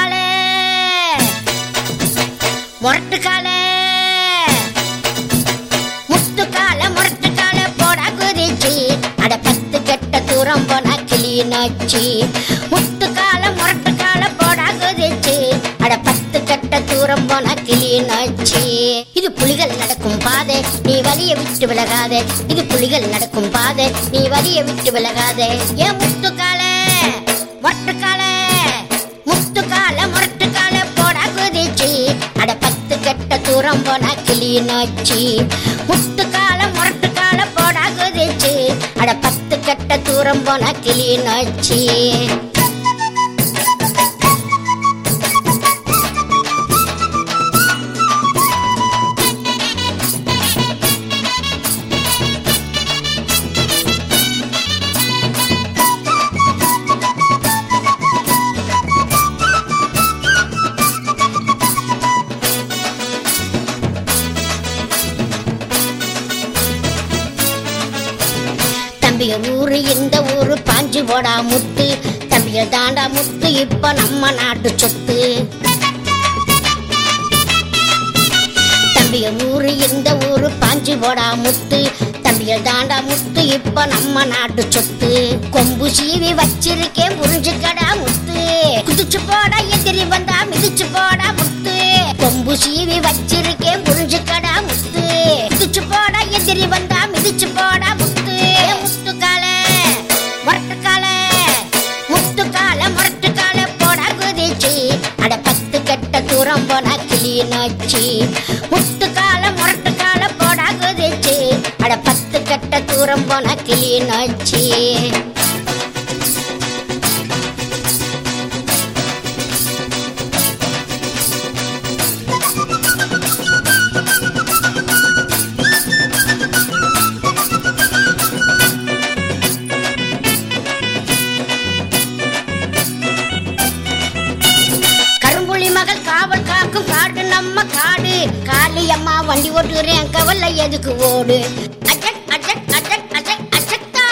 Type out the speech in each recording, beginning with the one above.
முரட்டுக்காலே முரட்டுக்காலே முத்துக்கால முரட்டுக்கால போடா குதிச்சு. அட பத்து கெட்ட தூரம் போனா கிளியினாச்சு முத்துக்கால முரட்டுக்கால போடா குதிச்சு. அட பத்து கெட்ட தூரம் போனா கிளியினாச்சு இது புலிகள் நடக்கும் பாதை நீ வலிய விட்டு விலகாதே. இது புலிகள் ஏன் முத்துக்கால முரட்டுக்கால கெட்ட தூரம் போனா கிளியினாச்சு முரட்டு முரட்டுக்கால போடா குதிச்சு அட பத்து கட்ட தூரம் போனா கிளியினாச்சு தம்பியர் ஊரு இந்த ஊரு பாஞ்சு போடா முத்து. தம்பியர் தாண்டா முத்து இப்ப நம்ம நாட்டு சொத்து. தம்பிய ஊரு இந்த ஊரு பாஞ்சு போடா முத்து. தம்பிய தாண்டா முத்து இப்ப நம்ம நாட்டு சொத்து. கொம்பு சீவி வச்சிருக்கேன் புரிஞ்சுக்கடா முத்து. குதிச்சு போடா எதிரி வந்தா மிதிச்சு போடா முத்து. கொம்பு சீவி வச்சிரு கெட்ட தூரம் முட்டு கால முரட்டு கால போடா குதிச்சு அட பத்து கட்ட தூரம் போன கிளியினாச்சு கரும்புலி காடு காளியம்மா வண்டி ஓட்டுறேன் கவலை எதுக்கு ஓடு? அஜட் அஜட் அஜட் அஜட் அஜத்தா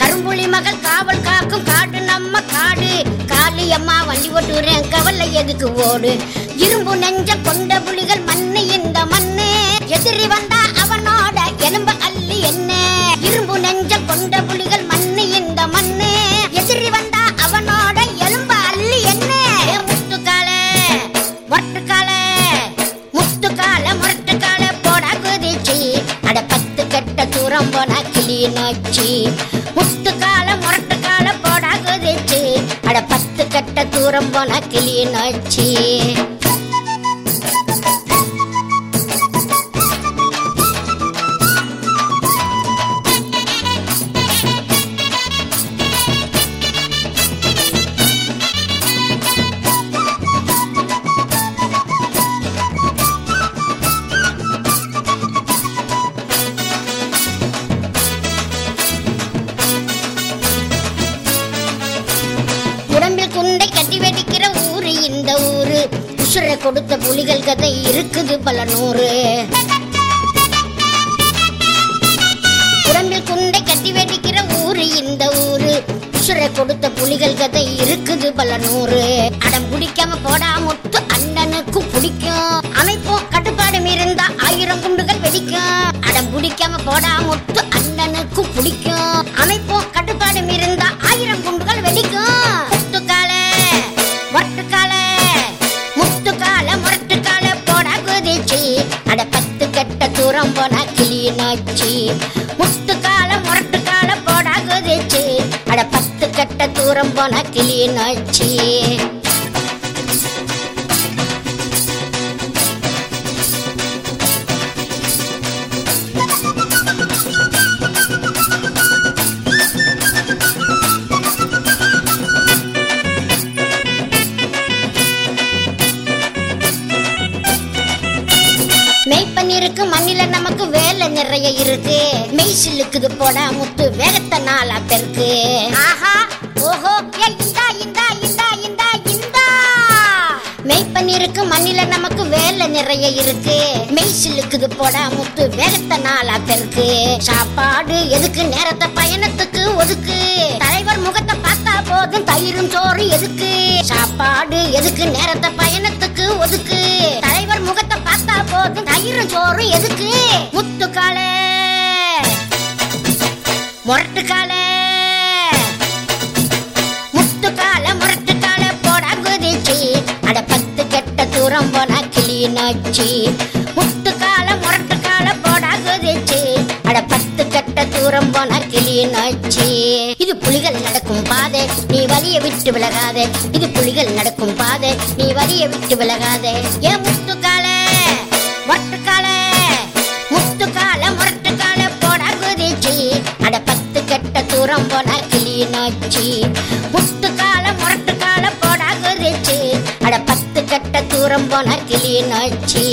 கரும்புலி மகள் காவல் காக்கும் காடு நம்ம காடு. காளியம்மா வண்டி ஓட்டுறேன் கவலை எதுக்கு ஓடு? இரும்பு நெஞ்ச கொண்ட புலிகள் மண்ணு இந்த மண்ணு. எதிரி வந்த மீனாட்சி முத்து கால முரட்டு கால போடா குதிச்சு அட பத்து கட்ட தூரம் போனா கிளியினாச்சு கொடுத்த புலிகள் கதை இருக்குது பல நூறு. உடம்பில் குண்டை கட்டி வெடிக்கிற ஊரு இந்த ஊரு. உசுரை கொடுத்த புலிகள் கதை இருக்குது பல நூறு. அடம் பிடிக்காம போடா முத்து அண்ணனுக்கு பிடிக்கும். அமைப்போம் கட்டுப்பாடு மீறிந்தா ஆயிரம் குண்டுகள் வெடிக்கும். அடம் பிடிக்காம போடா முத்து அண்ணனுக்கு பிடிக்கும். அமைப்பு தூரம் போனா கால முரட்டு கால போடா குதிச்சு அட பத்து கெட்ட தூரம் போனா கிளியினாச்சு மெய்ப்பன் இருக்கு மண்ணில நமக்கு வே நிறைய இருக்கு. மெய் சில்லுக்குது போடா முத்து வேகத்த நாளா பெருக்கு ஆஹா. ஓஹோ. இந்தா இந்தா இந்தா இந்தா இந்தா. மெய்ப்பன் இருக்கு மண்ணில நமக்கு வேலை நிறைய இருக்கு. மெய் சில்லுக்குது போடா முத்து வேகத்த நாளா பெருக்கு சாப்பாடு எதுக்கு நேரத்தை பயணத்துக்கு ஒதுக்கு. தலைவர் முகத்தை பார்த்தா போதும் தயிரும் சோறு எதுக்கு? சாப்பாடு எதுக்கு நேரத்தை பயணத்துக்கு ஒதுக்கு. தலைவர் முக போதும் தயிரும் சோறும் எதுக்கு? முத்துக்காலே முரட்டுக்காலே. முத்துக்கால முரட்டுக்கால போடா குதிச்சு அட பத்து கெட்ட தூரம் போனா கிளியினாச்சு முத்துக்கால முரட்டுக்கால போடா குதிச்சு அட பத்து கெட்ட தூரம் போனா கிளியினாச்சு இது புலிகள் நடக்கும் பாதை நீ வலிய விட்டு விலகாதே. இது புலிகள் நடக்கும் பாதை நீ வலிய விட்டு விலகாதே. ஏன் முத்துக்கால முரட்டுக்கால தூரம் போனா கிளியினாச்சி புஷ்டு கால முரட்டு கால போடா குதிச்சு அட பத்து கட்ட தூரம் போனா கிளியினாச்சு